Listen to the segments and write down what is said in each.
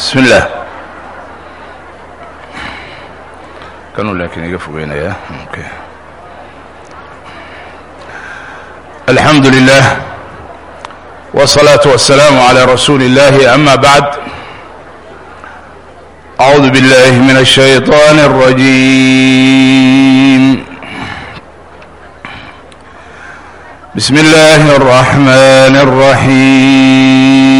bismi illaah kanuu laakiin iga fogeynayaa alxamdu lilah wالsalaaةu waلsalaamu عalى rasuuli اllahi ama bacd acuudu biاllahi min الshayطaan الrajim bismi اllahi الرaxman الraxim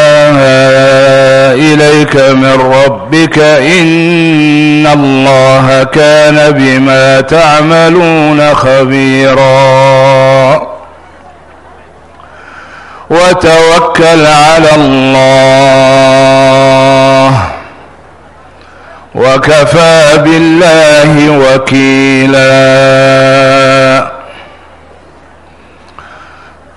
إليك من ربك إن الله كان بما تعملون خبيرا وتوكل على الله وكفى بالله وكيلا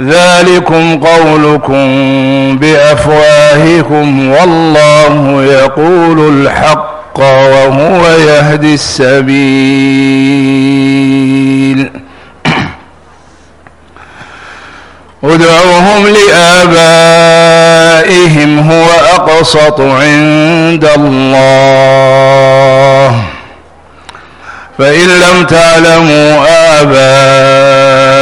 ذلكم قولكم بأفواهكم والله يقول الحق وهو يهدي السبيل ادعوهم لآبائهم هو أقصط عند الله فإن لم تعلموا آبائهم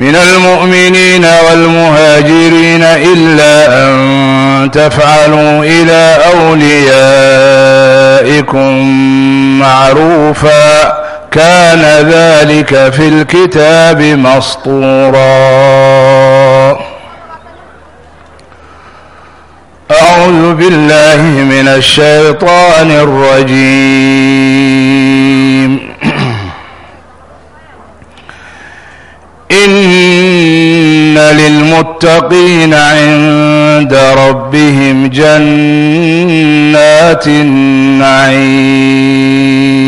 من المؤمنين والمهاجرين إلا أن تفعلوا إلى أوليائكم معروفا كان ذلك في الكتاب مسطورا أعوذ بالله من الشيطان الرجيم للمتقين عند ربهم جنات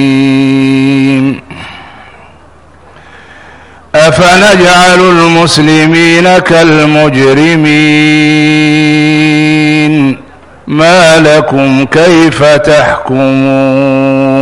النعيم أفنجعل المسلمين كالمجرمين ما لكم كيف تحكمون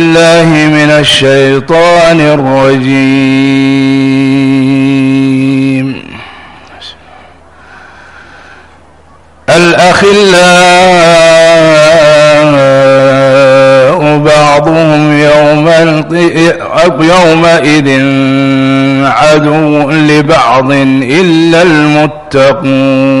بالله من الشيطان الرجيم الأخلاء بعضهم يوم يومئذ عدو لبعض إلا المتقون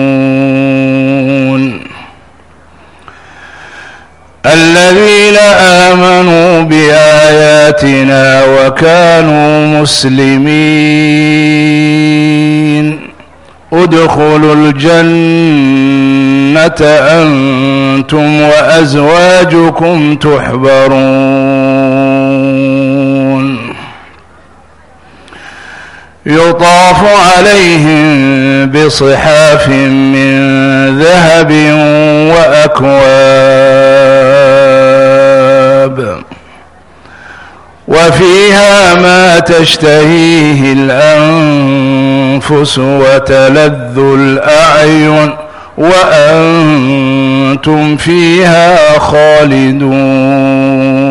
الذين آمنوا بآياتنا وكانوا مسلمين ادخلوا الجنة أنتم وأزواجكم تحبرون يطاف عليهم بصحاف من ذهب وأكواب وفيها ما تشتهيه الأنفس وتلذ الأعين وأنتم فيها خالدون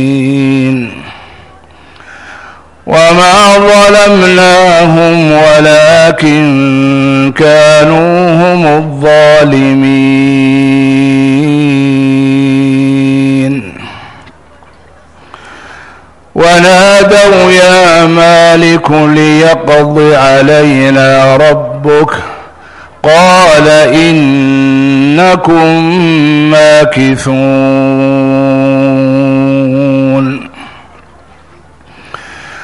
وما ظلمناهم ولكن كانوا هم الظالمين ونادوا يا مالك ليقض علينا ربك قال إنكم ماكثون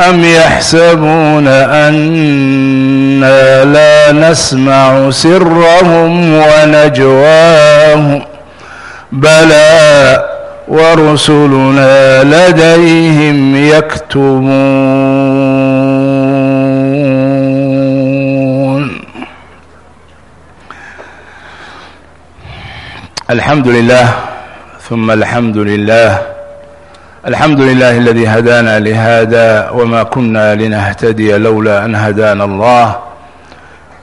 أم يحسبون أنا لا نسمع سرهم ونجواهم بلى ورسلنا لديهم يكتبون الحمد لله ثم الحمد لله الحمد لله الذي هدانا لهذا وما كنا لنهتدي lowlا أn hadاna الlah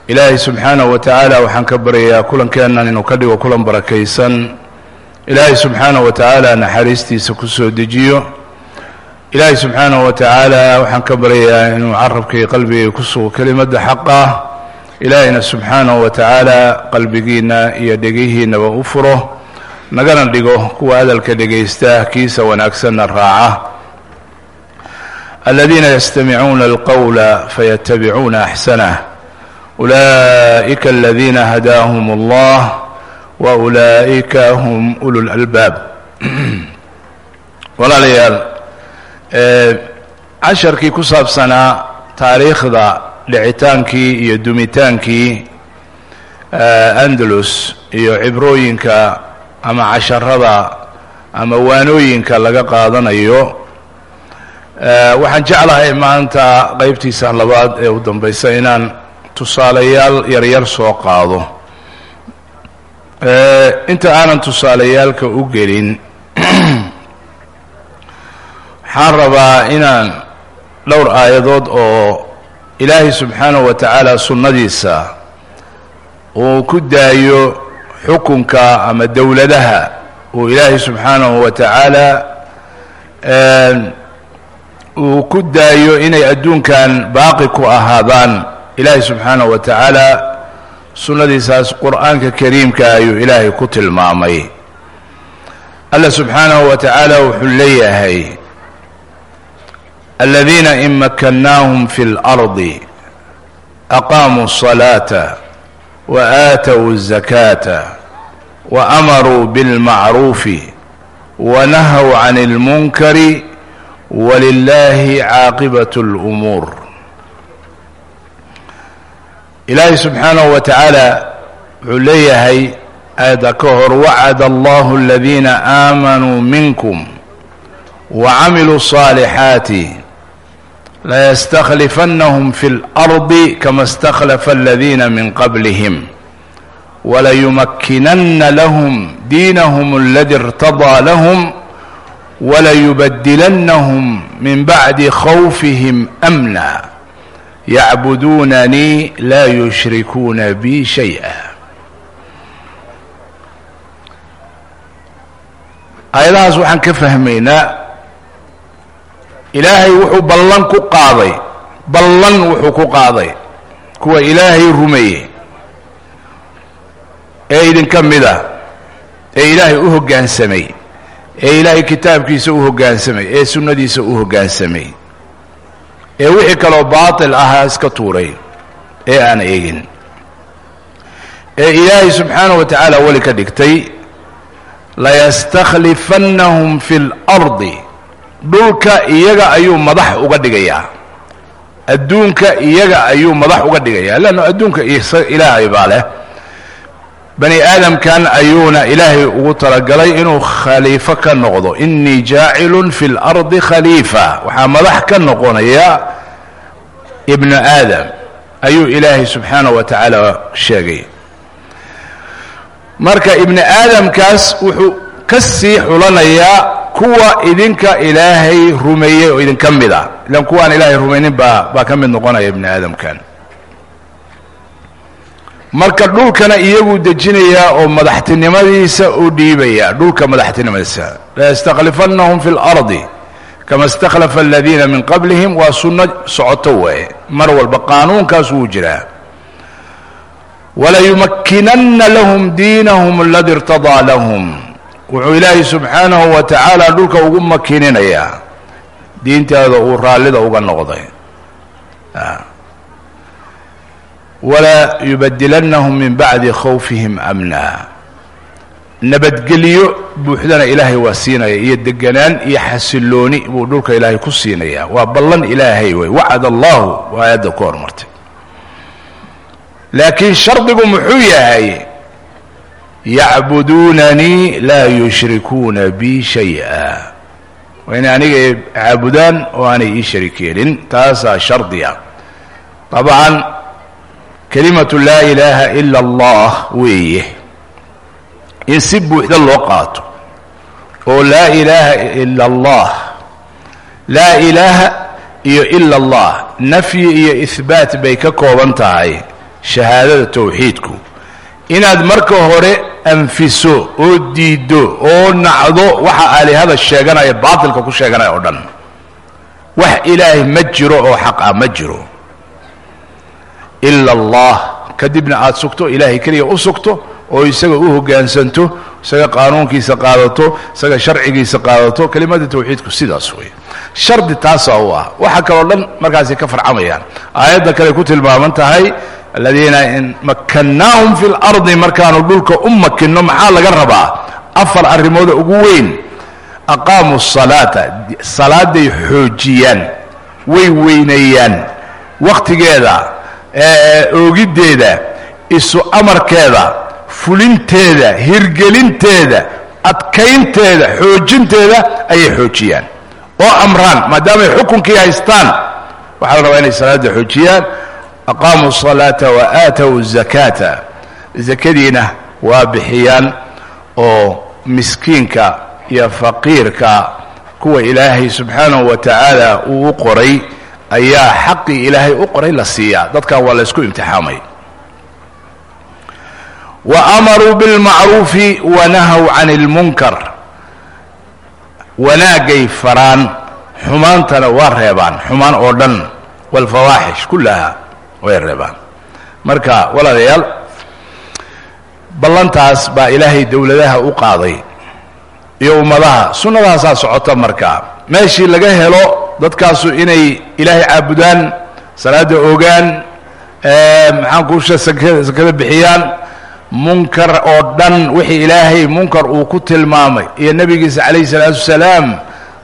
ilaahay subxaanaه wa taعaalى waxaan ka baryayaa kulankeennan inuu ka dhigo kulan barakaysan. Ilaahay subxaanaه wa taعaalى naxariistiisa ku soo dejiyo. Ilaahay subxaanaه wa taعaalى waxaan ka baryayaa inuu carabkii qalbigay ku sugo kelimadda xaq ah ilaahayna wa taعaalى qalbigiina iyo dhegihiinaba u furo nagana dhigo kuwa hadalka dhegaysta kiisa wanaagsanna raaca. Aladiina yastamicuuna alqowla fayatabicuuna axsanah ulaa'ika aladiina hadaahum allah wa ulaa'ika hum ulu lalbaab walaalayaal casharkii ku saabsanaa taariikhda dhicitaankii iyo dumitaankii andalus iyo cibrooyinka ama casharada ama waanooyinka laga qaadanayo waxaan jeclahay maanta qeybtiisa labaad ee u dambaysa inaan tusaalayaal yaryar soo qaado. Inta aanan tusaalayaalka u gelin waxaan rabaa inaan dhowr aayadood oo ilaahay subxaanahu wa tacaala sunnadiisa uu ku daayo xukunka ama dowladaha uu ilaahay subxaanahu wa tacaala uu ku daayo inay adduunkan baaqi ku ahaadaan ilaahay subxaanahu wa tacaala sunnadiisaas qur'aanka kariimka ayuu ilaahay ku tilmaamay allah subxaanahu wa tacaala wuxuu leeyahay aladiina in makannaahum fi اlardi aqaamuu الصalaata wa aatow الzakaata wa amaruu biاlmacruufi wa nahow can اlmunkari walilahi caaqibaة اlumuur ilaahay subxaanahu wa tacaala wuxuu leeyahay aayadda ka hor wacada allahu aladiina aamanuu minkum wa camiluu الصaalixaati layastakhlifannahum fi اlardi kama اstakhlafa aladiina min qablihim walayumakkinanna lahum diinahum aladi irtadaa lahum walayubadilannahum min bacdi khawfihim amna yacbuduunanii laa yushrikuuna bi shay-a aayadahaas waxaan ka fahmaynaa ilaahay wuxuu ballan ku qaaday ballan wuxuu ku qaaday. Kuwa ilaahay rumeeyey. Ee idinka mid ah ee ilaahay u hoggaansamay ee ilaahay kitaabkiisa u hoggaansamay ee sunnadiisa u hoggaansamay ee wixii kaloo baatil ahaa iska tuuray ee aan eegin. Ee ilaahay subxaanahu wa tacaala weli ka dhigtay layastakhlifannahum fi اlardi dhulka iyaga ayuu madax uga dhigayaa. Adduunka iyaga ayuu madax uga dhigayaa. Leanno adduunka ilaahay baa leh. Bani aadamkan ayuuna ilaahay ugu talagalay inuu khaliifo ka noqdo. Inii jaacilun fi اlardi khaliifa. Waxaa madax ka noqonaya ibnu aadam. Ayuu ilaahay subxaanahu wa tacaala sheegay. Marka ibni aadamkaas wuxuu ka sii xulanayaa kuwa idinka ilaahay rumeeyey oo idinka mid a ilan kuwaan ilaahay rumaynin baa baa ka mid noqonaya ibni aadamkan. Marka dhulkana iyaguu dejinayaa oo madaxtinimadiisa u dhiibaya dhulka madaxtinimadiisa. Layastakhlifannahum fi اlardi kama istakhlafa aladiina min qablihim waa sunno socoto waaye. Mar walba qaanuunkaas wuu jiraa. Walayumakkinanna lahum diinahum aladi irtadaa lahum wuxuu ilaahay subxaanahu wa tacaala dhulka ugu makininayaa diintaada uu raallida uga noqday. Walaa yubadilannahum min bacdi khawfihim amna. Nabadgelyo buuxdana ilaahay waa siinaya iyo deganaan iyo xasilooni buu dhulka ilaahay ku siinayaa. Waa ballan ilaahay wey. Wacad allahu waa aayadda ku hormartay laakiin shardigu muxuu yahay yacbuduunanii laa yushrikuuna bi shay-a. Waa inay aniga caabudaan oo aanay ii yeelin taasaa shardiya. Dabcan kelimatu laa ilaaha ila allah weeye. In si buuxda loo qaato oo laa ilaaha ila allah laa ilaaha iyo ila allah nafyi iyo ihbaat bay ka kooban tahay shahaadada towxiidku inaad marka hore anfiso oo diiddo oo nacdo waxa aalihada sheeganaya baatilka ku sheeganaya oo dhan. Wax ilaahay ma jiro oo xaq ah ma jiro. Ila allah kadibna aada sugto ilaahay keliya u sugto oo isaga u hoggaansanto isaga qaanuunkiisa qaadato isaga sharcigiisa qaadato kelimada tawxiidku sidaas wey shardi taasaa u ah. Waxa kaloo dhan markaasay ka farcamayaan. Aayadda kale ku tilmaaman tahay aladiina in makkannaahum fi lardi markaanu dhulka u makinno maxaa laga rabaa? Afar arrimooda ugu weyn. Aqaamuu salaata salaaday xoojiyaan way weyneeyaan wakhtigeeda oogiddeeda isu amarkeeda fulinteeda hirgelinteeda adkaynteeda xoojinteeda ayay xoojiyaan. Oo amraan maadaamay xukunkii haystaan waxaa la rabaa inay salaada xoojiyaan. Aqaamuu wa aatow zakaata. Zakadiina waa bixiyaan oo miskiinka iyo faqiirka kuwa ilaahay subxaanahu wa tacaala uu u qoray ayaa xaqii ilaahay u qoray la siiyaa. Dadkan waa la ysku imtixaamay wa amaruu bilmacruufi wa nahaw can اlmunkar wanaagay faraan xumaantana waa reebaan. Xumaan oo dhan wاlfawaaxish kullaha way reebaan. Marka walaalayaal ballantaas baa ilaahay dowladaha u qaaday iyo ummadaha. Sunnadaasaa socota marka. Meeshii laga helo dadkaasu inay ilaahay caabudaan salaada ogaan maxaan kuusha sakada bixiyaan munkar oo dhan wixii ilaahay munkar uu ku tilmaamay. Iyo nebigiisa calayhi salaatu wasalaam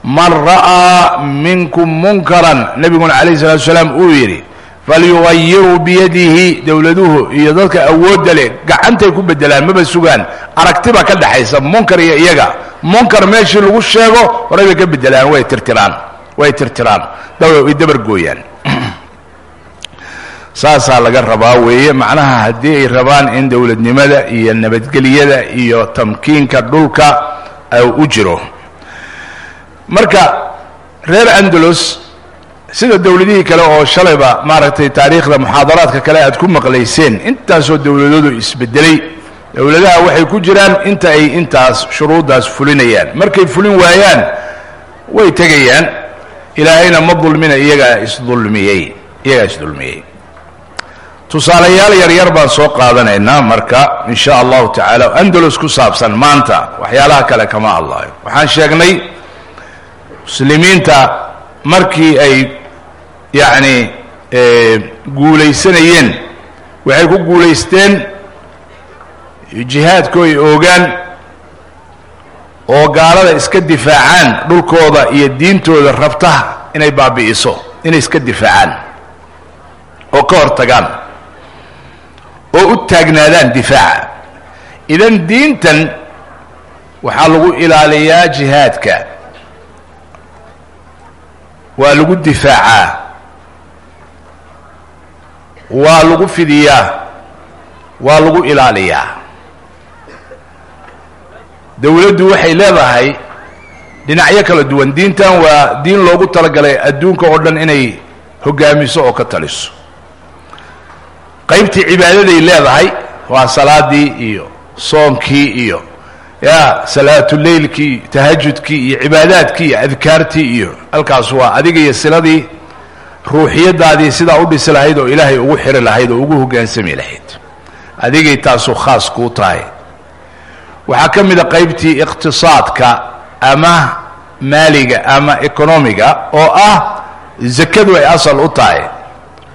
man ra'aa minkum munkaran nebiguna calayhi salatu wasalaam uu yidhi falyugayiruu biyadihi dowladuhu iyo dadka awoodda leh gacantay ku bedelaan maba sugaan. Aragtiba ka dhexaysa munkar iyo iyaga. Munkar meeshii lagu sheego horay bay ka bedelaan way tirtiraan way tirtiraan. Way dabar gooyaan saasaa laga rabaa weeye. Macnaha haddii ay rabaan in dowladnimada iyo nabadgelyada iyo tamkiinka dhulka u jiro. Marka reer andalus sida dowladihii kale oo shalayba maaragtay taariikhda muxaadaraadka kale aad ku maqlayseen intaasoo dowladoodu isbedelay. Dowladaha waxay ku jiraan inta ay intaas shuruuddaas fulinayaan. Markay fulin waayaan way tegayaan. Ilaahayna ma dulmina iyagaa isdulmiyey iyagaa isdulmiyey tusaalayaal yaryar baan soo qaadanaynaa marka in sha allahu tacaala andalus ku saabsan maanta waxyaalaha kale kama hadlaayo waxaan sheegnay muslimiinta markii ay yacni guulaysanayeen waxay ku guulaysteen jihaadku ay oogaan oo gaalada iska difaacaan dhulkooda iyo diintooda rabta inay baabi'iso inay iska difaacaan oo ka hor tagaan oo u taagnaadaan difaaca idan diintan waxaa lagu ilaaliyaa jihaadka. Waa lagu difaacaa. Waa lagu fidiyaa. Waa lagu ilaaliyaa. Dowladdu waxay leedahay dhinacyo kala duwan. Diintan waa diin loogu talagalay adduunka oo dhan inay hoggaamiso oo ka taliso qaybtii cibaadaday leedahay waa salaadii iyo soonkii iyo ya salaatuleylkii tahajudkii iyo cibaadaadkii iyo adkaartii iyo halkaas waa adiga iyo siladii ruuxiyadaadii sidaa u dhisi lahayd oo ilaahay ugu xiri lahayd oo ugu hoggaansami lahayd. Adigay taasuu khaas kuu tahay. Waxaa ka mid a qaybtii iqtisaadka ama maaliga ama economiga oo ah zakadu ay asal u tahay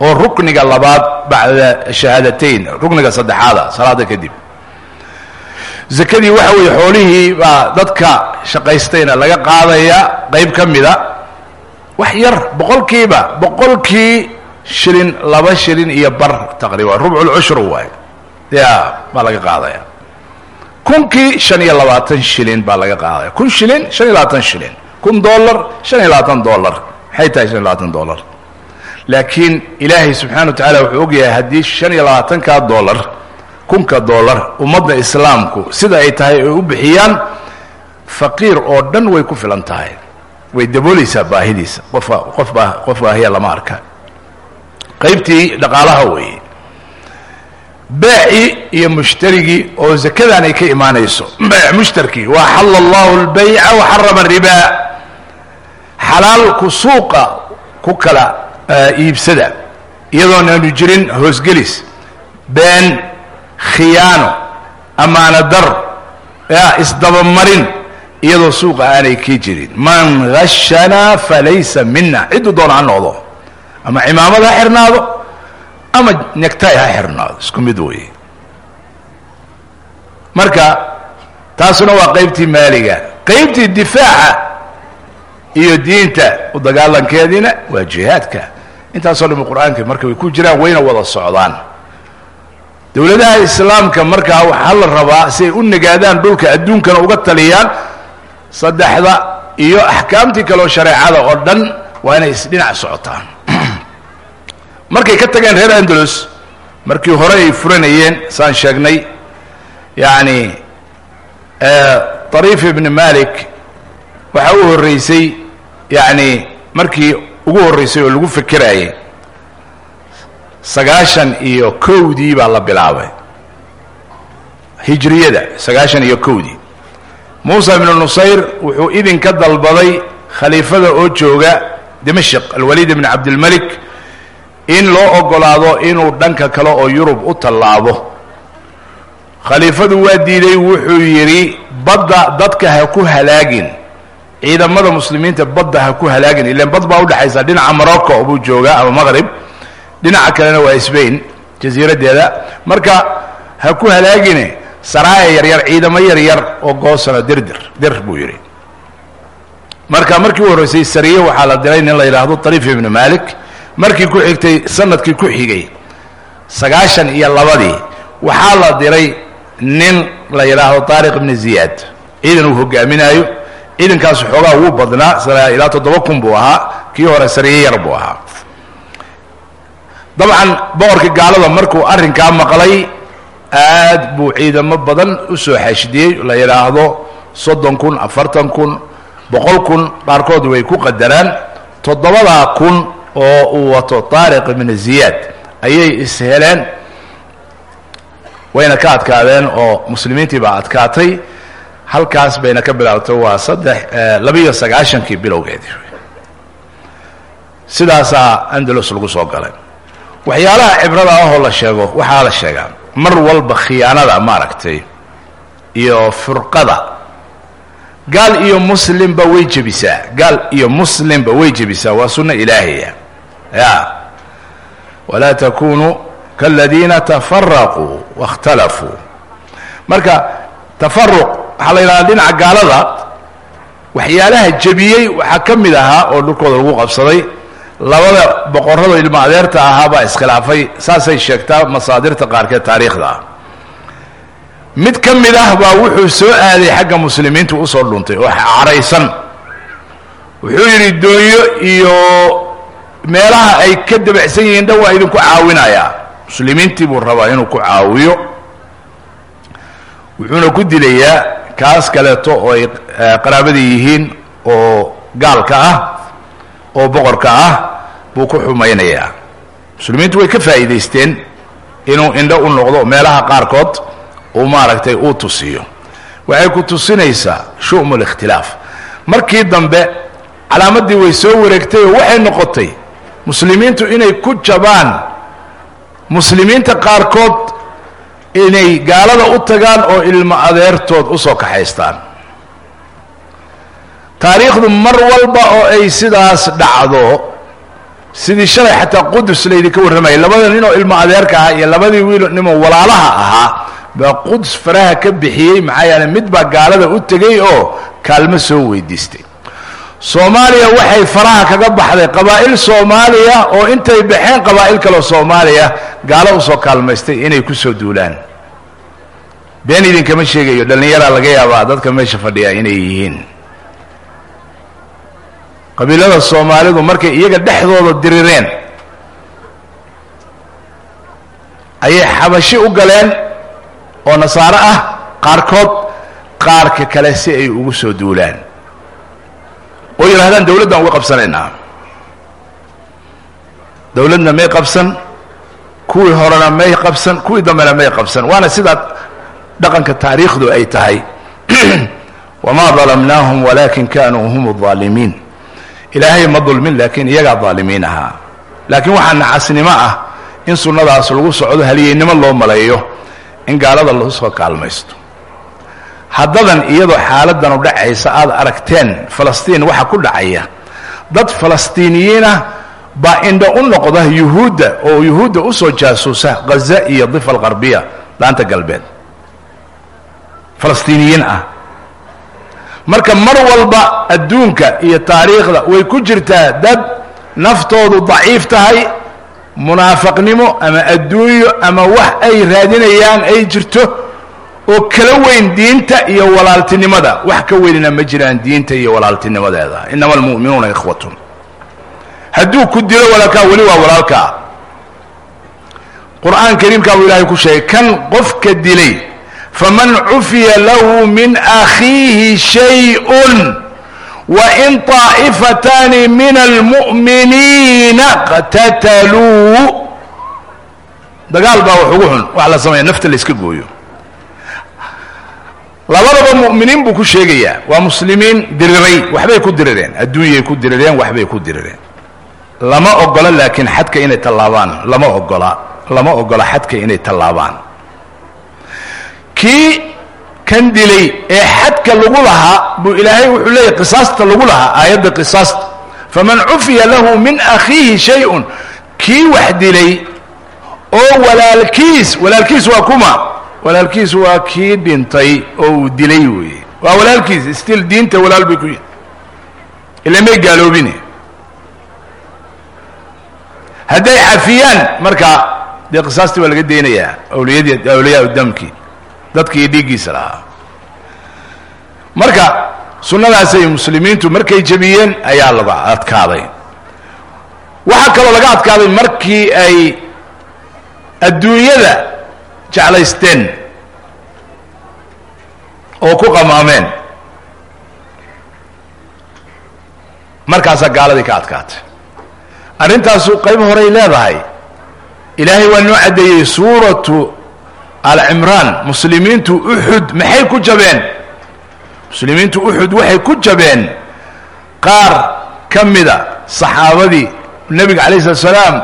oo rukniga labaad bacda shahaadateyn rukniga saddexaada salaada kadib. Zakadii waxa weeye xoolihii baa dadka shaqaystayna laga qaadaya qayb ka mida wax yar boqolkiiba boqolkii shilin laba shilin iyo bar taqriiban rubculcushur waay ya baa laga qaadaya. Kunkii shan iyo labaatan shilin baa laga qaadaya. Kun shilin shan iyo labaatan shilin. Kun dollar shan iyo labaatan dollar. Maxay tahay shan iyo labaatan dollar laakiin ilaahay subxana wa tacala wuxuu ogyahay haddii shan iyo labaatanka dollar kunka dollar ummadda islaamku sida ay tahay ay u bixiyaan faqiir oo dhan way ku filan tahay. Way daboolaysaa baahidiisa. Qofa qof baa qof baahiya lama arka. Qaybtii dhaqaalaha weeye. Beeci iyo mushtarigii oo zakadan ay ka imaanayso. Mushtarkii waa xala allahu اlbayca waxarama ribaa xalaalku suuqa ku kala iibsada. Iyadoon aanu jirin hoosgelis been khiyaano amaana dar isdabamarin iyadoo suuqa aanay ka jirin. Man gashanaa falaysa mina cidduu doona ha noqdo. Ama cimaamad ha xirnaado ama negtay ha xirnaado. Isku mid weeye. Marka taasuna waa qaybtii maaliga. Qaybtii difaaca iyo diinta u dagaalankeediina waa jihaadka intaasoo qur'aanka marka way ku jiraan wayna wada socdaan. Dowladaha islaamka markaa waxaa la rabaa si ay u nagaadaan dhulka adduunkana uga taliyaan saddexda iyo axkaamtii kaleo shareecada oo dhan waa inay isdhinac socotaan. Markay ka tageen reer andalus markii hore ay furanayeen saan sheegnay yacni ariif ibni malik waxaa u horreysay yacni markii ugu horreysay oo lagu fekeraayey sagaashan iyo kowdii baa la bilaabay. Hijriyada sagaashan iyo kowdii. Muusa ibnu nusayr wuxuu idinka dalbaday khaliifada oo jooga dimashq alwaliid ibn cabdilmalik in loo ogolaado inuu dhanka kale oo yurub u tallaabo. Khaliifadu waa diiday wuxuu yidhi badda dadka ha ku halaagin ciidamada muslimiinta badda ha ku halaagin. Ilan bad baa udhexaysa dhinaca morocco buu joogaa ama maqrib dhinaca kalena waa sbain jasiiraddeeda marka ha ku halaagine saraaya yaryar ciidamo yaryar oo goosana dirdir dir buu yidhi. Marka markii u horreysay sariye waxaa la diray nin la yidhaahdo ariif ibnu malik markii ku xigtay sannadkii ku xigay sagaashan iyo labadii waxaa la diray nin la yidhaahdo taariq ibni ziyaad ciidan uu hogaaminaayo ciidankaas xoogaa wuu badnaa ilaa toddoba kun buu ahaa kii hore sariye yar buu ahaa. Dabcan boqorkii gaalada markuu arrinkaa maqlay aad buu ciidamo badan u soo xashidiyey la yidhaahdo soddon kun afartan kun boqol kun qaarkood way ku qadaraan. Toddobadaa kun oo uu wato taariq ibni ziyaad ayay isheleen wayna ka adkaadeen oo muslimiintii baa adkaatay halkaas bayna ka bilaabtay waa saddex labiiyo sagaashankii bilowgeedii sidaasaa andalus lagu soo galay. Waxyaalaha cibrada ahoo la sheego waxaa la sheegaa mar walba khiyaanada maaragtay iyo furqada. Gaal iyo muslimba way jebisaa gaal iyo muslimba way jebisaa waa sunno ilaahaya ya walaa takunuu kaladiina tafaraquu waاkhtalafuu marka tafaruq waxaa la yidhahdaa dhinaca gaalada waxyaalaha jebiyey waxaa ka mid ahaa oo dhulkooda lagu qabsaday. Labada boqorrado ilmo adeerta ahaa baa iskhilaafay saasay sheegtaa masaadirta qaarkeed taariikhda. Ah mid ka mid ah baa wuxuu soo aaday xagga muslimiintu u soo dhuntay oo caraysan. Wuxuu yidhi doonyo iyo meelaha ay ka dabacsan yihiin dhan waa idinku caawinayaa muslimiintii buu rabaa inuu ku caawiyo. Wuxuuna ku dilayaa kaas kaleeto oo ay qaraabadii yihiin oo gaalka ah oo boqorka ah buu ku xumaynayaa. Muslimiintu way ka faa'iidaysteen inuu indho u noqdo meelaha qaarkood uu maaragtay uu tusiyo. Waxay ku tusinaysaa shu'mu likhtilaaf markii dambe calaamaddii way soo wareegtay oo waxay noqotay muslimiintu inay ku jabaan muslimiinta qaarkood inay gaalada u tagaan oo ilmo adeertood u soo kaxaystaan. Taariikhdu mar walba oo ay sidaas dhacdo sidii shalay xataa qudus laydinka warramayay labada nin oo ilmo adeerka ahaa iyo labadii wiil nimoo walaalaha ahaa baa qudus faraha ka bixiyey maxaa yeele mid baa gaalada u tegey oo kaalmo soo weydiistay. Soomaaliya waxay faraha kaga baxday qabaa'il soomaaliya oo intay baxeen qabaa'il kaloo soomaaliya gaalo u soo kaalmaystay inay ku soo duulaan. Been idinkama sheegayo dhallinyaraa laga yaabaa dadka meesha fadhiya inay yihiin. Qabiilada soomaalidu markay iyaga dhexdooda dirireen ayay xabashi u galeen oo nasaaro ah qaarkood qaarka kale si ay ugu soo duulaan. Qoyar yidhahdaan dawladdan uga qabsanaynaa. Dawladna may qabsan kuwii horena may qabsan kuwii dambena may qabsan. Waana sidaa dhaqanka taariikhdu ay tahay. Wamaa dalamnaahum walaakin kaanuu hum aalimiin ilaahay ma dulmin laakiin iyagaa daalimiin ahaa. Laakiin waxaa nacasnimo ah in sunnadaas lagu socdo haliyeynimo loo maleeyo in gaalada lagu soo kaalmaysto. Haddadan iyadoo xaaladan u dhacaysa aad aragteen falastiin waxa ku dhacaya. Dad falastiiniyiina baa indho u noqda yuhuudda oo yuhuudda u soo jaasuusa ghaza iyo difa alqarbiya daanta galbeed. Falastiiniyiin ah. Marka mar walba adduunka iyo taariikhda way ku jirtaa dad naftoodu daciif tahay munaafaqnimo ama adduunyo ama wax ay raadinayaan ay jirto oo kala weyn diinta iyo walaaltinimada. Wax ka weynina ma jiraan diinta iyo walaaltinimadeeda. Inama almu'minuuna ikhwatun hadduu ku dilo walaalkaa weli waa walaalkaa qur'aan kariimkaa buu ilaahay ku sheegay kan qofka dilay faman cufiya lahu min akhiihi shayءun wain طaa'ifataani min almu'miniina qtataluu dagaal baa wax ugu xun wax la sameeya nafta la iska gooyo. Labadaba mu'miniin buu ku sheegayaa waa muslimiin diriray waxbay ku dirireen adduunyay ku dirireen waxbay ku dirireen lama ogola laakiin xadka inay tallaabaan. Lama ogola lama ogola xadka inay tallaabaan. Kii kan dilay ee xadka lagu lahaa buu ilaahay wuxuu leeyahy qisaasta lagu lahaa aayadda qisaasta faman cufiya lahu min akhiihi shay-un kii wax dilay oo walaalkiis walaalkiis waa kuma walaalkiis waa kii dhintay oo uu dilay weeye. Waa walaalkiis still diinta walaal bay ku yihi ila may gaaloobine hadday cafiyaan marka dee qisaastii waa laga daynayaa awliyadii awliyaa damkii dadkii dhiiggiisa lahaa. Marka sunnadaasay muslimiintu markay jebiyeen ayaa laga adkaaday waxaa kaloo laga adkaaday markii ay adduunyada jeclaysteen oo ku qamaameen. Markaasaa gaaladii ka adkaatay arrintaasu qayb horay leedahay. Ilaahay waa noo caddeeyey suuratu alcimraan muslimiintu uxud maxay ku jabeen? Muslimiintu uxud waxay ku jabeen qaar ka mida saxaabadii nebiga calayh slat salaam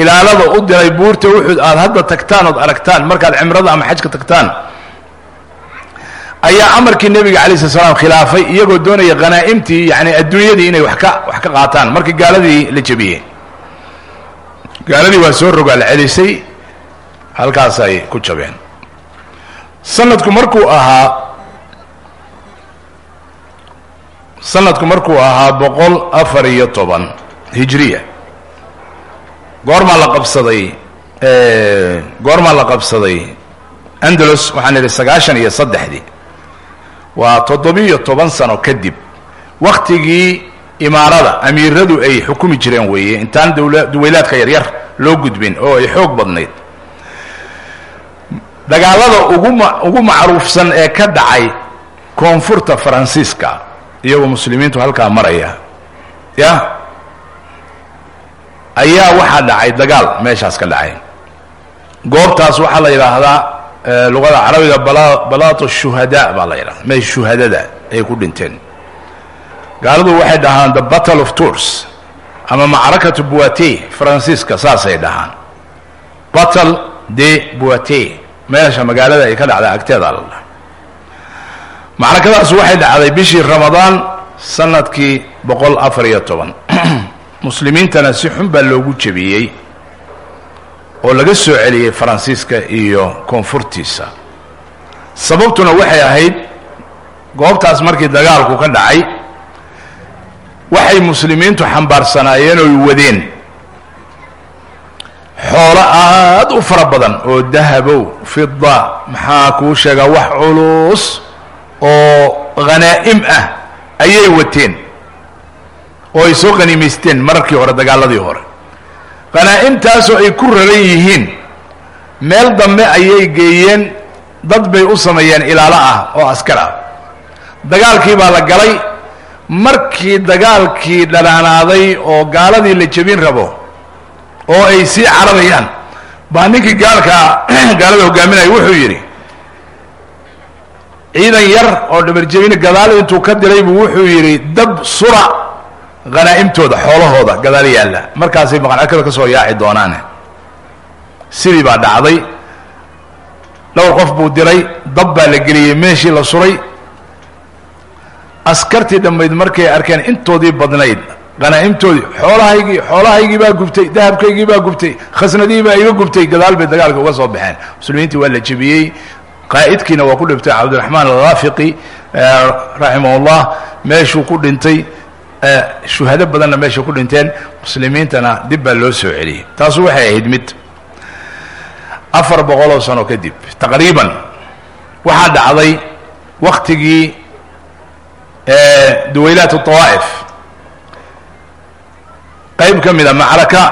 ilaalada u diray buurta uxud aada hadda tagtaan ood aragtaan markaad cimrada ama xajka tagtaan ayaa amarkii nebiga alay slat slam khilaafay iyagoo doonaya khanaa'imtii yani adduunyadii inay wax ka wax ka qaataan. Markii gaaladii la jebiyey gaaladii waa soo rogaal celisay halkaasay ku jabeen. Sanadku markuu ahaa sanadku markuu ahaa boqol afar iyo toban hijriya. Goormaa la qabsaday goormaa la qabsaday andalus waxaan idhi sagaashan iyo saddexdii. Waa toddobiyo toban sano kadib waktigii imaarada amiiradu ay xukumi jireen weeye. Intaan dawla duwaylaadka yaryar loo gudbin oo ay xoog badnayd. Dagaalada ugu macruufsan ee ka dhacay koonfurta faransiiska iyagoo muslimiintu halkaa maraya ya ayaa waxaa dhacay dagaal meeshaas ka dhacay. Goobtaas waxaa la yidhaahdaa luqada carabiga bala balaat shuhada baa la yidhahda me shuhadada ay ku dhinteen gaaladu waxay dhahaan the battle of tours ama macrakatu boite faransiiska saasay dhahaan. Battle de boite meesha magaalada ay ka dhacday agteeda la dhaha macrakadaas waxay dhacday bishii ramadaan sannadkii boqol afar iyo toban. Muslimiintana si xun baa loogu jebiyey oo laga soo celiyey faransiiska iyo koonfurtiisa. Sababtuna waxay ahayd goobtaas markii dagaalku ka dhacay waxay muslimiintu xambaarsanaayeen oy wadeen. Xoolo aad u fara badan oo dahabow fida maxaa kuu sheegaa wax culus oo khanaa'im ah ayay wateen oo ay soo qaniimaysteen mararkii hore dagaaladii hore. Khanaa'imtaasoo ay ku raran yihiin meel dambe ayay geeyeen dad bay u sameeyeen ilaalo ah oo askar ah. Dagaalkii baa la galay markii dagaalkii dhanaanaaday oo gaaladii la jebin rabo oo ay sii cararayaan baa ninkii gaalkaa gaalada hogaaminaya wuxuu yidhi ciidan yar oo dhabarjebin gadaal intuu ka diray buu wuxuu yidhi dab sura khanaa'imtooda xoolahooda gadaal yaalla. Markaasay maqancakada ka soo yaaci doonaane. Sidii baa dhacday. Dhowr qof buu diray dab baa la geliyey meeshii la suray askartii dhammayd markay arkeen intoodii badnayd khanaa'imtoodii xoolahaygii xoolahaygii baa gubtay dahabkaygii baa gubtay khasnadihii baa iga gubtay gadaal bay dagaalka uga soo baxeen. Muslimiintii waa la jebiyey. Qaa'idkiina waa ku dhintay cabdiraxmaan alghaafiqi raximahullah meeshuu ku dhintay shuhado badanna meeshay ku dhinteen muslimiintana dib baa loo soo celiyey. Taasu waxay ahayd mid afar boqoloo sano kadib taqriiban waxaa dhacday waktigii duwaylaat tawaa'if qayb ka mida macraka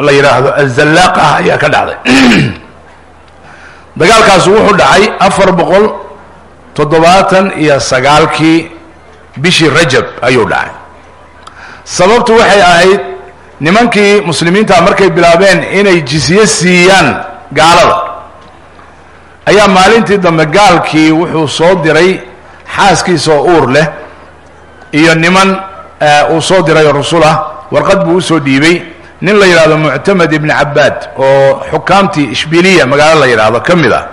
la yidhaahdo azallaaqa ah ayaa ka dhacday. Dagaalkaasu wuxuu dhacay afar boqol toddobaatan iyo sagaalkii bishii rajab ayuu dhacay. Sababtu waxay ahayd nimankii muslimiinta markay bilaabeen inay jisye siiyaan gaalada. Ayaa maalintii dambe gaalkii wuxuu soo diray xaaskiisa oo uur leh iyo niman uu soo diray oo rusul ah. Warqad buu u soo dhiibay. Nin la yidhahdo muctamed ibni cabaad oo xukaamtii ishbiliya magaalo la yidhaahdo ka mid ah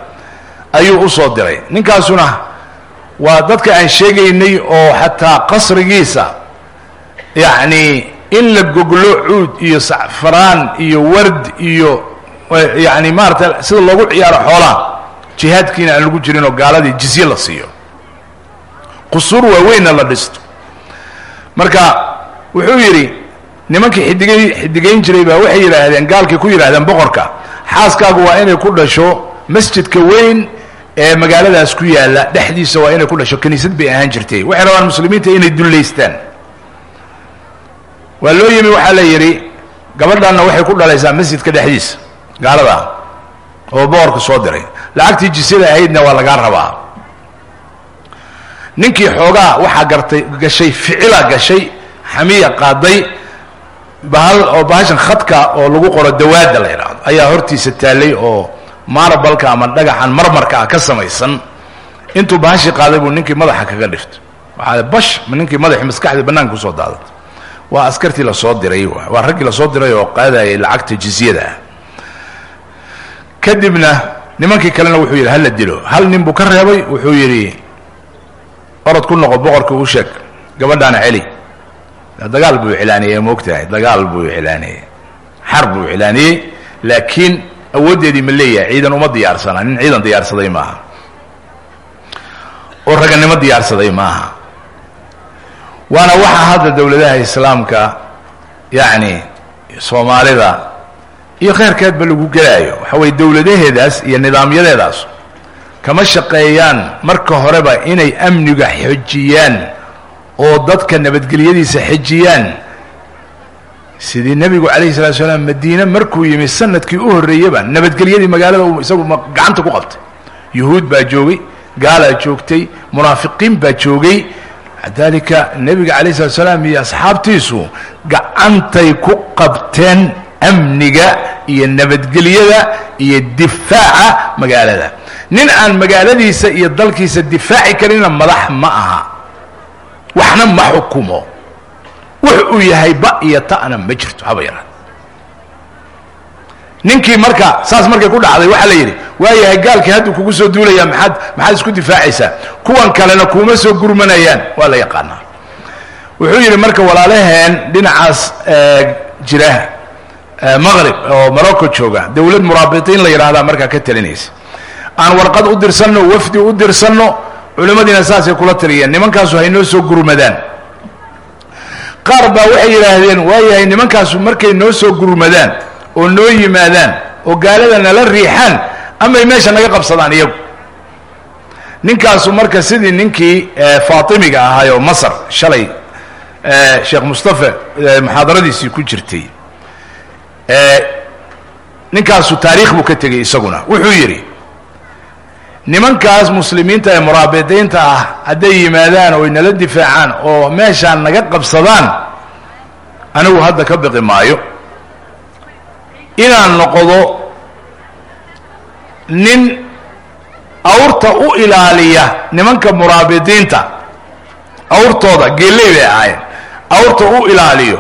ayuu u soo diray. Ninkaasuna waa dadka aan sheegaynay oo xataa qasrigiisa yacni in la goglo cuud iyo sacfaraan iyo ward iyo yacni maarata sida loogu ciyaaro xoolaha jihaadkiina aan lagu jirin oo gaaladii jizye la siiyo. Qusuur waaweynna la dhisto marka wuxuu yidhi nimankii xidigay xidigayn jiray baa waxay yidhaahdeen gaalkii ku yidhahdeen boqorka xaaskaagu waa inay ku dhasho masjidka weyn ee magaaladaas ku yaalla dhexdiisa waa inay ku dhasho kiniisad bay ahaan jirtay. Waxay rabaan muslimiinta inay dullaystaan waa loo yimi waxaa la yidhi gabadhanna waxay ku dhalaysaa masjidka dhexdiisa gaalada oo boqorka soo diray. Lacagtii jisyada ahaydna waa lagaa rabaa ninkii xoogaa waxaa gartay gashay ficila gashay xamiya qaaday bahal oo bahashan khadka oo lagu qoro dawaadda la yidhaahdo ayaa hortiisa taallay oo maarabalka ama dhagaxan marmarka ah ka samaysan. Intuu bahashii qaaday buu ninkii madaxa kaga dhiftay. Waxaa bash ninkii madaxii maskaxdii bannaanka ku soo daadatay. Waa askartii la soo diray waa raggii la soo diray oo qaadayay lacagta jizyada. Kadibna nimankii kalena wuxuu yidhi hala dilo. Hal nin buu ka reebay wuxuu yidhi orod ku noqo boqorka uu sheeg gabadhaana celi dagaal buu iclaaniyey moogtahay dagaal buu iclaaniyey xar buu iclaaniyey laakiin awooddeedii ma leeyahay ciidan uma diyaarsana nin ciidan diyaarsaday maaha oo raganimo diyaarsaday maaha waana waxaa hadda dowladaha islaamka yacni soomaalida iyo kheyrkeedba lagu gelaayo. Waxa weye dowladaheedaas iyo nidaamyadeedaas kama shaqeeyaan. Marka horeba inay amniga xojiyaan oo dadka nabadgelyadiisa xejiyaan sidii nebigu calayhi salatu salaam madiine markuu yimi sannadkii u horreeyaba nabadgelyadii magaalada uu isagu gacanta ku qabtay. Yuhuud baa joogay gaalaa joogtay munaafiqiin baa joogay. Dalika nebiga calayh salatu salaam iyo asxaabtiisu gacantay ku qabteen amniga iyo nabadgelyada iyo difaaca magaalada nin aan magaaladiisa iyo dalkiisa difaaci karinna madax ma aha. Waxna ma xukumo. Wux uu yahay ba iyo ta'na ma jirto haba yaraan. Ninkii marka saas markay ku dhacday waxaa la yidhi waayahay gaalkii hadduu kugu soo duulayaa maxaad maxaad isku difaacaysaa? Kuwan kalena kuuma soo gurmanayaan. Waa la yaqaanaa. Wuxuu yidhi marka walaalaheen dhinacaas jira maqrib oo morocco jooga dowlad muraabitiin la yidhahdaa markaa ka talinaysa aan warqad u dirsanno wafdi u dirsanno culimmadiina saasay kula taliyeen nimankaasu haynoo soo gurmadaan qaar baa waxay yidhaahdeen waayahay nimankaasu markay noo soo gurmadaan oo noo yimaadaan oo gaalada nala riixaan amay meesha naga qabsadaan iyagu. Ninkaasu marka sidii ninkii faatimiga ahaay oo masar shalay sheekh mustafa muxaadaradiisii ku jirtay. Ninkaasu taariikh buu ka tegey isaguna. Wuxuu yidhi nimankaas muslimiinta ee muraabidiinta ah hadday yimaadaan oo inala difaacaan oo meeshaan naga qabsadaan anigu hadda ka biqi maayo. Inaan noqdo nin awrta u ilaaliya nimanka muraabidiinta awrtooda geelley bay ahaayeen awrta u ilaaliyo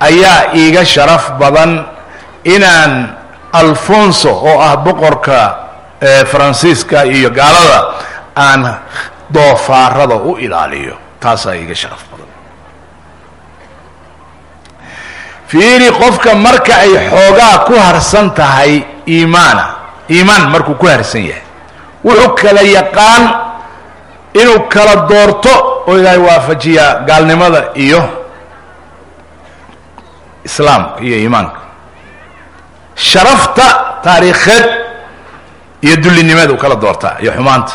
ayaa iiga sharaf badan inaan alfonso oo ah boqorka faransiiska iyo gaalada aan doofaarada u ilaaliyo. Taasaa iiga sharaf badan. Fiiri qofka marka ay xoogaa ku harsan tahay iimaana iimaan markuu ku harsan yahay wuxuu kala yaqaan inuu kala doorto oo ilaahay waafajiyaa gaalnimada iyo islaamka iyo iimaanka. Sharafta taariikheed iyo dullinimada u kala doortaa iyo xumaanta.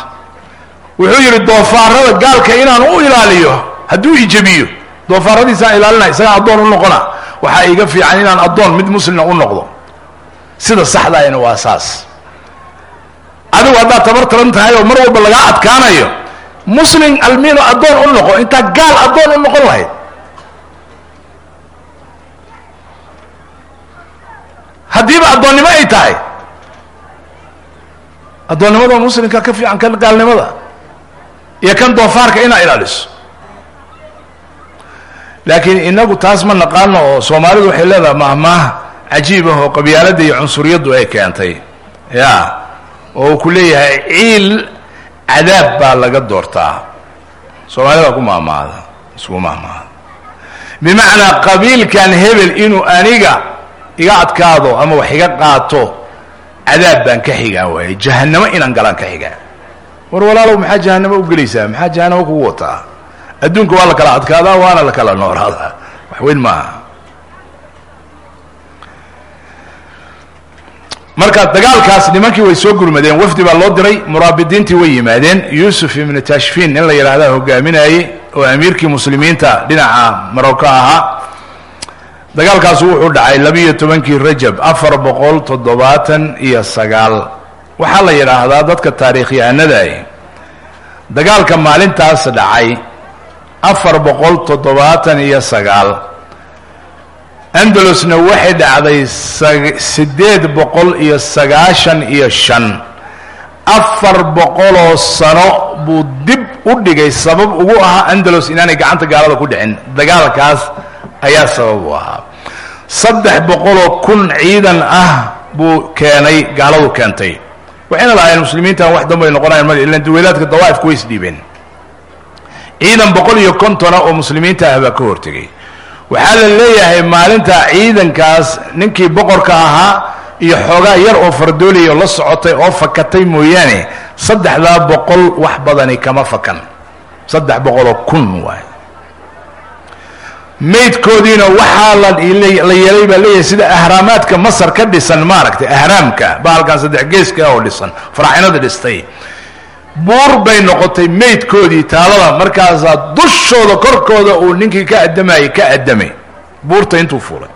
Wuxuu yidhi doofaarada gaalka inaan u ilaaliyo hadduu ijabiyo doofaaradiisaan ilaalinaya isagaan addoon u noqona waxaa iiga fiican inaan addoon mid muslina u noqdo. Sida saxdaayna waa saas. Adigu haddaad tabar taran tahay oo mar walba lagaa adkaanayo muslim almiino addoon u noqo intaa gaal addoon u noqon lahayd haddiiba addoonnimo ay tahay addoonnimada muslimka ka fiican kan gaalnimada iyo kan doofaarka inaa ilaaliso. Laakiin inagu taas ma naqaano oo soomaalidu waxay leedahay mahmaah cajiib ah oo qabyaaladda iyo cunsuriyaddu ay keentay. Ya oo uu ku leeyahay ciil cadaab baa laga doortaa. Soomaalida ku maamaada isku maamaada. Bimacnaa qabiilkan hebel inuu aniga iga adkaado ama wax iga qaato cadaab baan ka xigaa waaye jahannamo inaan galaan ka xigaa. War walaalow maxaa jahannamo u gelaysaa? Maxaa jahannamo kugu wataa? Adduunka waa la kala adkaadaa waana la kala noolaadaa wax weyn maaha. Marka dagaalkaas nimankii way soo gurmadeen wafdi baa loo diray muraabidiintii way yimaadeen. Yuusuf ibnu tashfiin nin la yidhaahdaa hogaaminayey oo amiirkii muslimiinta dhinaca maroko ahaa dagaalkaasu wuxuu dhacay labiiyo tobankii rajab afar boqol toddobaatan iyo sagaal. Waxaa la yidhaahdaa dadka taariikhyahanadaah dagaalka maalintaas dhacay afar boqol toddobaatan iyo sagaal. Andalosna waxay dhacday siddeed boqol iyo sagaashan iyo shan. Afar boqoloo sano buu dib u dhigay sabab ugu ahaa andalos inaanay gacanta gaalada ku dhicin. Dagaalkaas ayaa sabab u ahaa saddex boqoloo kun ciidan ah buu keenay gaaladu keentay. Waxayna lahaayeen muslimiintan wax danbay noqonayan ma ilan duweylaadka dawaa'ifku way isdhiibeen ciidan boqol iyo kontona oo muslimiinta ah baa ka hortegay. Waxaa la leeyahay maalinta ciidankaas ninkii boqorka ahaa iyo xoogaa yar oo fardooliya la socotay oo fakatay mooyaane saddexdaa boqol wax badani kama fakan. Saddex boqoloo kun waay maydkoodiina waxaa la la yeelay baa leeyahay sida ahraamaadka masar ka dhisan maaragtay ahraamka bahalkan saddex geeska oo dhisan faraacinada dhistay. Buur bay noqotay maydkoodii taalada markaasaa dushooda korkooda uu ninkii ka addamayay ka addamay. Buurta intuu fuulay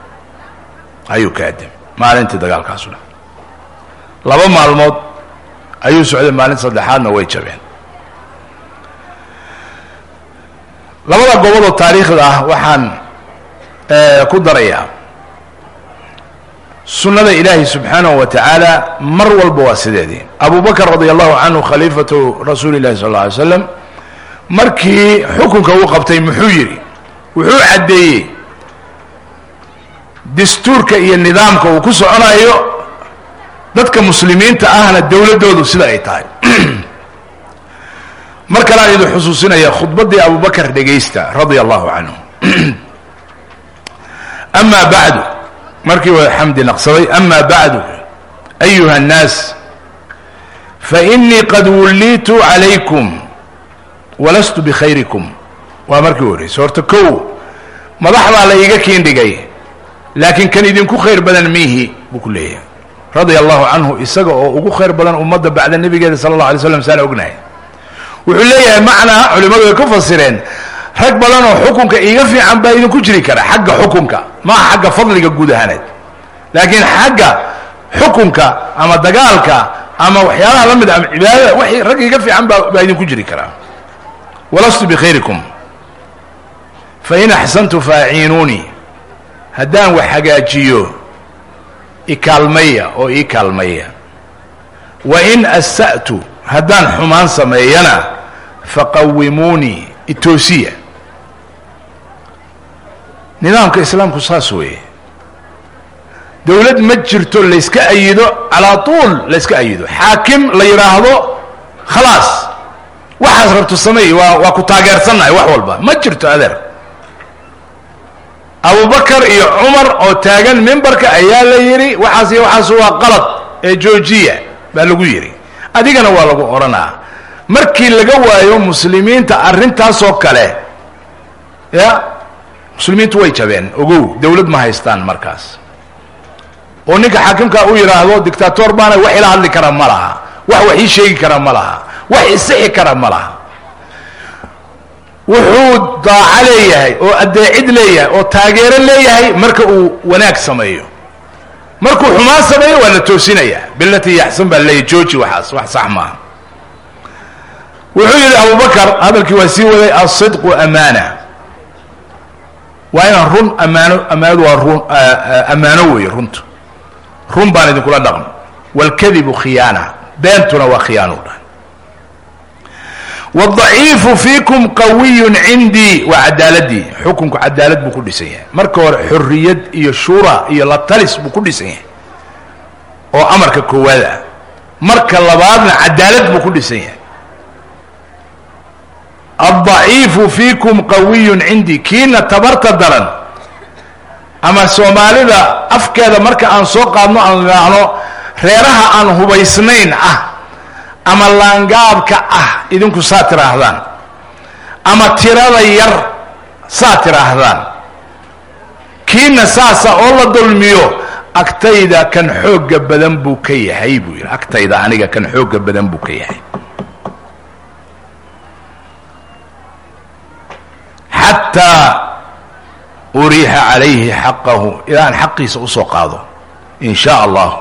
ayuu ka addamay maalintii dagaalkaasu laba maalmood ayuu socday maalin saddexaadna way jabeen labada gobodoo taariikhda ah waxaan ku darayaa sunnada ilaahi subxaanahu wa tacaala mar walba waa sideedii. Abu bakr radi allahu canhu khaliifatu rasuuli llahi sal alla alay slam markii xukunka uu qabtay muxuu yidhi wuxuu caddeeyey dastuurka iyo nidaamka uu ku soconayo dadka muslimiinta ahna dowladdoodu sida ay tahay mar kaleaan idin xusuusinaya khudbaddii abu bakar dhegaysta radia allahu canhu ama bacdu markii waa xamdi naqsaday ama bacdu ayuha الnaas fainii qad wulliitu calaykum walastu bikhayrikum waa markii horeyse horta kow madax baa la iiga kiin dhigay laakiin kan idinku khayr badan miihi buu ku leeyahay radia allahu canhu isaga oo ugu khayr badan ummadda bacda nebigeeda sala اllah alay slam saan ognahay wuxuu leeyahay macnaa culimmadu ay ku fasireen rag badan oo xukunka iiga fiican baa idinku jiri kara xagga xukunka maaha xagga fadliga guud ahaaneed. Laakiin xagga xukunka ama dagaalka ama waxyaalaha la mid a ama cibaadada wax rag iga fiican baa idinku jiri karaa walastu bikhayrikum fain axsantu faaciinuunii haddaan wax hagaajiyo ikaalmaya oo ii kaalmaya. Wa in assa'tu haddaan xumaan sameeyana faqawimuunii itoosiya nidaamka islaamku saas weeye. Dowlad ma jirto layska ayido calaa tuul layska ayido. Xaakim la yidhaahdo khalaas. Waxaas rabto sameey waa waa ku taageersannahay wax walba. Ma jirto adeer. Abubakar iyo cumar oo taagan mimbarka ayaa la yidhi waxaas iyo waxaas waa qalad ee georgiya baa lagu yidhi adigana waa lagu odhanaa markii laga waayo muslimiinta arrintaasoo kale ya muslimiintu way jabeen. Ogow dowlad ma haystaan markaas. Oo ninka xaakimkaa u yidhaahdo dictator baana wax ila hadli kara ma laha. Wax wax ii sheegi kara ma laha. Wax isixi kara ma laha. Wuxuu daaco leeyahay oo adeecid leeyahay oo taageero leeyahay marka uu wanaag sameeyo markuu xumaan sameeyo waa la toosinaya bilatii yaxsan baa leeyahy jooji waxaas wax sax maaha wuxuu yidhi abubakar hadalkii waa sii waday asidqu amaana. Waa inaan run amaano amaanadu waa run ammaano weeye runta run baan idinkula dhaqno. Wاlkadibu khiyaana. Beentuna waa khiyaano dhan wadaciifu fiikum qawiyun cindii. Waa cadaaladii. Xukunku cadaalad buu ku dhisan yahay. Marka hore xorriyad iyo shura iyo latalis buu ku dhisan yahay. Oo amarka koowaad ah marka labaadna cadaalad buu ku dhisan yahay. Addaciifu fiikum qawiyun cindii. Kiina tabarta daran. Ama soomaalida afkeeda marka aan soo qaadno aan idhaahno reeraha aan hubaysnayn ah ama laangaabka ah idinku saa tidhaahdaan ama tirada yar saa tidhaahdaan kiina saasa oo la dulmiyo agtayda kan xoogga badan buu ka yahay buu yidhi. Agtayda aniga kan xoogga badan buu ka yahay. Xataa uriixa calayhi xaqahu ilaan xaqiisa u soo qaado in shaa allahu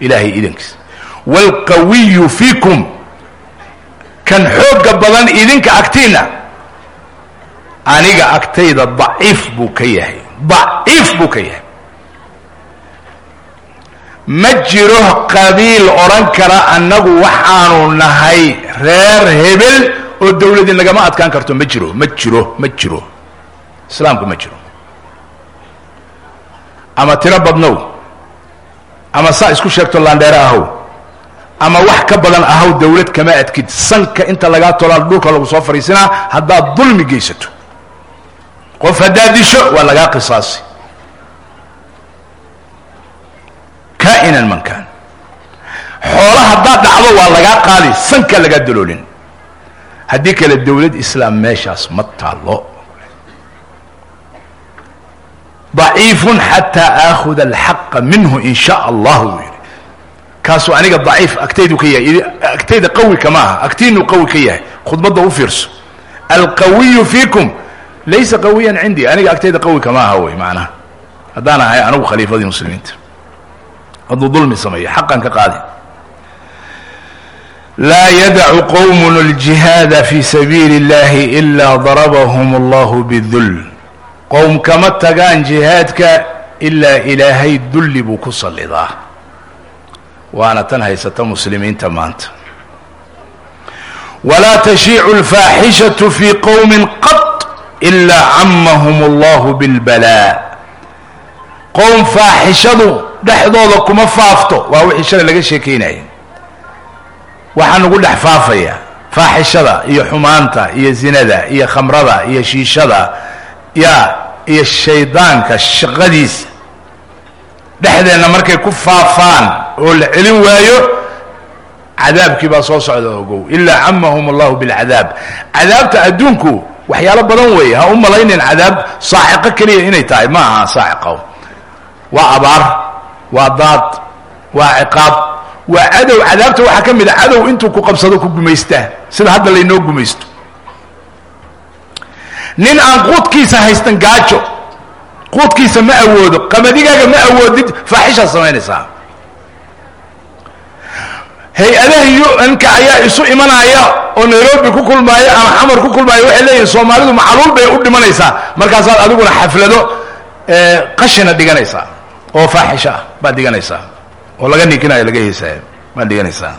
ilaahay idankiisa wاlqawiyu fiikum kan xoogga badan idinka agtiina aniga agtayda daciif buu ka yahay daciif buu ka yahay ma jiro qabiil odhan kara annagu waxaanu nahay reer hebel oo dawladii nagama adkaan karto ma jiro ma jiro ma jiro islaamku ma jiro ama tiro badnow ama saa isku sheegto laandheere ahow ama wax ka badan ahow dawlad kama adkid. Sanka inta lagaa tolaa dhulka lagu soo fadhiisinaa haddaad dulmi geysato. Qof haddaad disho waa lagaa qisaasi. Kaa'inan man kaan. Xoola haddaad dhacdo waa lagaa qaadi sanka lagaa daloolin. Haddii kale dawlad islaam meeshaas ma taallo. Daciifun xataa aakhuda alxaqa minhu in shaa allah buu yidhi kaasuu aniga daciif agtaydu ka yahay. Agtayda qawi kama aha. Agtiinuu qawi ka yahay. Khudbadda u fiirso. Alqawiyu fiikum. Laysa qawiyan cindii aniga agtayda qawi kama aha wey macnaha. Haddaan ahay anigu khaliifadii muslimiinta. Hadduu dulmi sameeyo xaqan ka qaadi. Laa yadacu qowmun aljihaada fi sabiili اllahi ilaa darabahum allahu bidul qowm kama tagaan jihaadka ilaa ilaahay dulli buu ku sallidaa waana tan haysata muslimiinta maanta. Walaa tashiicu alfaaxishatu fii qowmin qad ilaa camahum allahu bilbalaa. Qowm faaxishadu dhexdooda kuma faafto waa wixii shalay laga sheekaynaya waxaa nagu dhex faafaya faaxishada iyo xumaanta iyo zinada iyo khamrada iyo shiishada ya iyo shaydaanka shaqadiisa. Dhexdeenna markay ku faafaan oo la celin waayo cadaabkii baa soo socda ogow ilaa camahum allahu bilcadaab. Cadaabta adduunku waxyaalo badan weeye. Ha u malaynin cadaab saaciqo keliya inay tahay. Ma aha saaciqo waa abaar waa daad waa ciqaab. Waa cadow. Cadaabta waxaa ka mid a cadow intuu ku qabsado ku gumaystaa sida hadda laynoo gumaysto. Nin aan quudkiisa haystan gaajo quudkiisa ma awoodo qamadigaaga ma awoodid faaxishaad samaynaysaa hay'adaha un-ka ayaa isu imanaya oo nairobi ku kulmaaya ama xamar ku kulmaaya waxay leeyihiin soomaalidu macluul bay u dhimanaysaa. Markaasaad adiguna xaflado qashina dhiganaysaa oo faaxisho ah baad dhiganaysaa oo laga nikinayo laga heesaayo baad dhiganaysaa.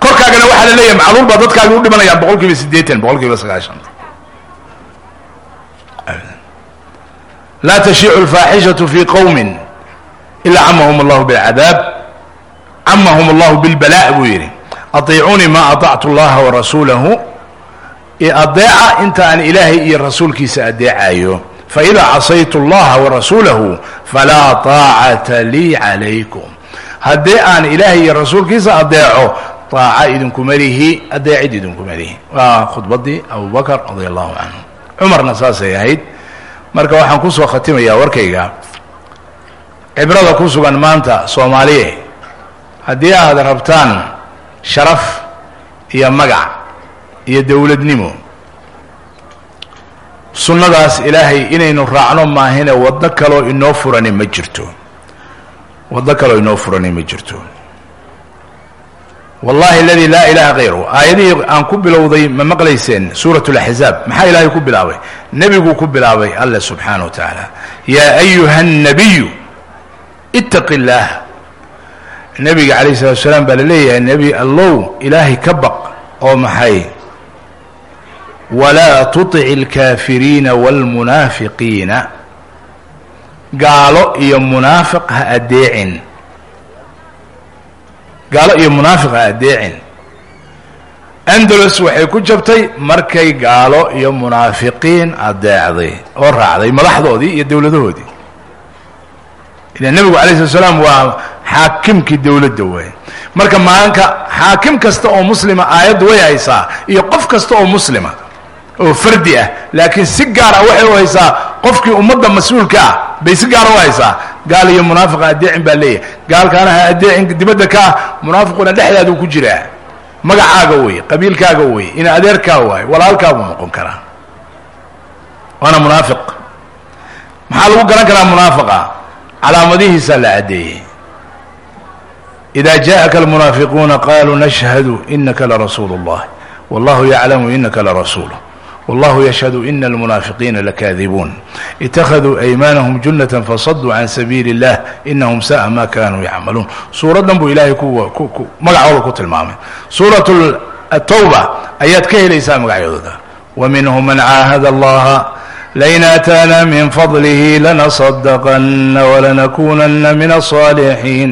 Korkaagana waxaa la leeyahay macluul baa dadkaagi u dhimanayaan boqol kiiba siddeetan sagaashan. Laa tashiicu alfaaxishatu fi qowmin ilaa camahum allahu bilcadaab camahum allahu bilbalaa buu yidhi atiicuunii maa aطactu اllaha warasuulahu adeeca inta aan ilaahay iyo rasuulkiisa adeecayo faidaa casaytu اllaha warasuulahu falaa طaacata lii calaykum haddii aan ilaahay iyo rasuulkiisa adeeco طaaca idinkuma lihi adeecid idinkuma lihi waa khudbaddii abu bakr radia allahu canhu cumarna saasay ahayd marka waxaan kusoo khatimayaa warkayga cibrada ku sugan maanta soomaaliye haddii aad rabtaan sharaf iyo magac iyo dowladnimo sunnadaas ilaahay inaynu raacno maahine waddo kaloo inoo furani ma jirto waddo kaloo inoo furani ma jirto wallahi aladi laa ilaha kayru aayadihii aan ku bilowday ma maqlayseen suurat اlaxzaab maxaa ilaahay ku bilaabay nebiguu ku bilaabay alle subxaana wa tacaala yaa ayuha الnabiyu itaqi اllaah nebiga calayh الsalatu salaam baa la leeyahay nebi allow ilaahay ka baq oo maxay walaa tuطic اlkaafiriina wاlmunaafiqiina gaalo iyo munaafiq ha adeecin gaalo iyo munaafiq ha adeecin andalus waxay ku jabtay markay gaalo iyo munaafiqiin adeecday oo raacday madaxdoodii iyo dowladahoodii ila nebigu alay slat slaam waa xaakimkii dowladda waay. Marka maalinka xaakim kasta oo muslima aayaddu way haysaa iyo qof kasta oo muslima oo fardi ah laakiin si gaar ah waxay u haysaa qofkii ummadda mas'uulka ah bay si gaara u haysaa. Gaal iyo munaafiqa adeecin baa leeyahay. Gaalkaana ha adeecin dibadda ka ah munaafiquna dhexdaaduu ku jiraa. Magacaaga wey qabiilkaaga wey in adeerkaa waayo walaalkaabuu noqon karaa. Waana munaafiq. Maxaa lagu garan karaa munaafiqa? Calaamadihiisaa la caddeeyey ida jaءaka almunaafiquuna qaluu nashhadu inaka larasuulu اllah wallahu yaclamu inaka larasuuluh wallahu yashhadu ina almunaafiqiina lakaadibuun ittakhaduu aymaanahum junnata fasaduu can sabiili اllah inahum sa'a ma kanuu yacmaluun suuraddan buu ilaahay ku magacooda ku tilmaamay suurat atawba ayaad ka helaysaa magacyadooda wa minhum man caahada allaha lain aataana min fadlihi lanaصadaqana walanakunana min aلصaalixiin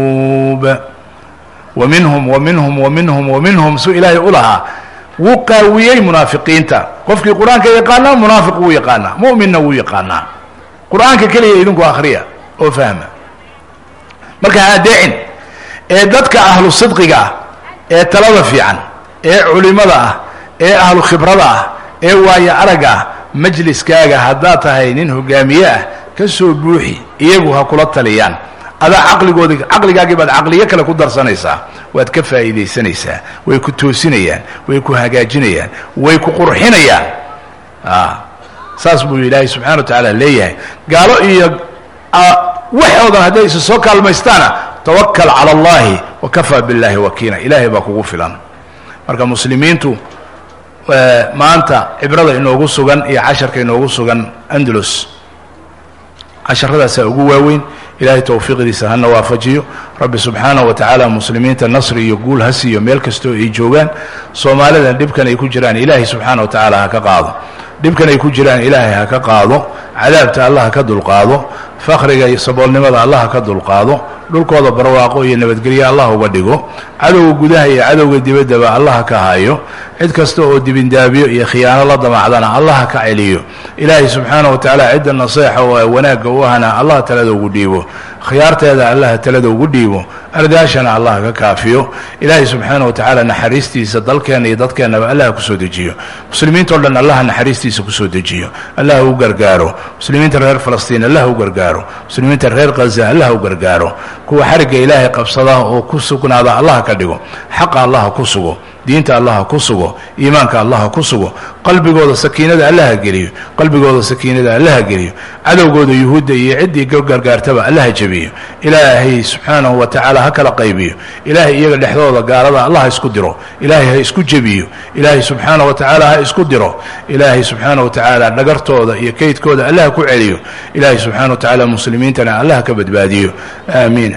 waminhum waminhum waminhum waminhum su ilaahay u lahaa wuu qaawiyey munaafiqiinta qofkii qur'aanka yaqaanaa munaafiq wuu yaqaanaa mu'minna wuu yaqaanaa qur'aanka keliya idinku akhriya oo fahma marka ha adeecin ee dadka ahlu sidqiga ah ee talada fiican ee culimada ah ee ahlu khibrada ah ee waayo aragga ah majliskaaga haddaad tahay nin hogaamiye ah ka soo buuxi iyagu ha kula taliyaan adaa caqligoodi caqligaagii baad caqliyo kale ku darsanaysaa waad ka faa'iidaysanaysaa way ku toosinayaan way ku hagaajinayaan way ku qurxinayaan. Saas buu ilaahay subxana wa tacaala leeyahay. Gaalo iyo waxoodan hadday isu soo kaalmaystaana tawakal cala allahi wa kafaa billahi wakiila. Ilaahay baa kugu filan. Marka muslimiintu maanta cibrada inoogu sugan iyo casharka inoogu sugan andalus casharadaasaa ugu waaweyn ilahay towfiiqdiisa hana waafajiyo rabbi subxaanaه wa tacaala muslimiinta nasri iyo guul ha siiyo meel kastoo ay joogaan soomaalidan dhibkan ay ku jiraan ilaahay subxaana wa tacaala ha ka qaado. Dhibkan ay ku jiraan ilaahay ha ka qaado. Cadaabta allah ka dulqaado. Fakriga iyo saboolnimada allah ha ka dulqaado dhulkooda barwaaqo iyo nabadgelyo allah uga dhigo. Cadowga gudaha iyo cadowga dibaddaba allah ka hayo cid kasta oo dibindaabiyo iyo khiyaano la damacdana allah ha ka celiyo. Ilaahay subxaana wa tacaala cidda naseexa oo wanaagga u ahna allah talada ugu dhiibo. Khiyaarteeda allah talada ugu dhiibo. Ardaashana allah ka kaafiyo. Ilaahay subxaana wa tacaala naxariistiisa dalkeenna iyo dadkeennaba allah ku soo dejiyo. Muslimiinta o dhan allaha naxariistiisa ku soo dejiyo. Allah u gargaaro. Muslimiinta reer falastiin allah u gargaaro. Muslimiinta reer khaza allah u gargaaro kuwa xarigga ilaahay qabsada oo ku sugnaada allah ka dhigo xaqa allah ku sugo diinta allaha ku sugo iimaanka allaha ku sugo qalbigooda sakiinada allaha geliyo qalbigooda sakiinada allaha geliyo cadowgooda yuhuudda iyo ciddii gargaartaba allaha jebiyo ilaahay subxaanahu wa tacaala ha kala qaybiyo ilaahay iyaga dhexdooda gaalada allah ha isku diro ilaahay ha isku jebiyo ilaahay subxaanahu wa tacaala ha isku diro ilaahay subxaanahu wa tacaala dhagartooda iyo kaydkooda allah ku celiyo ilaahay subxaanahu wa tacaala muslimiintana allah ka badbaadiyo aamiin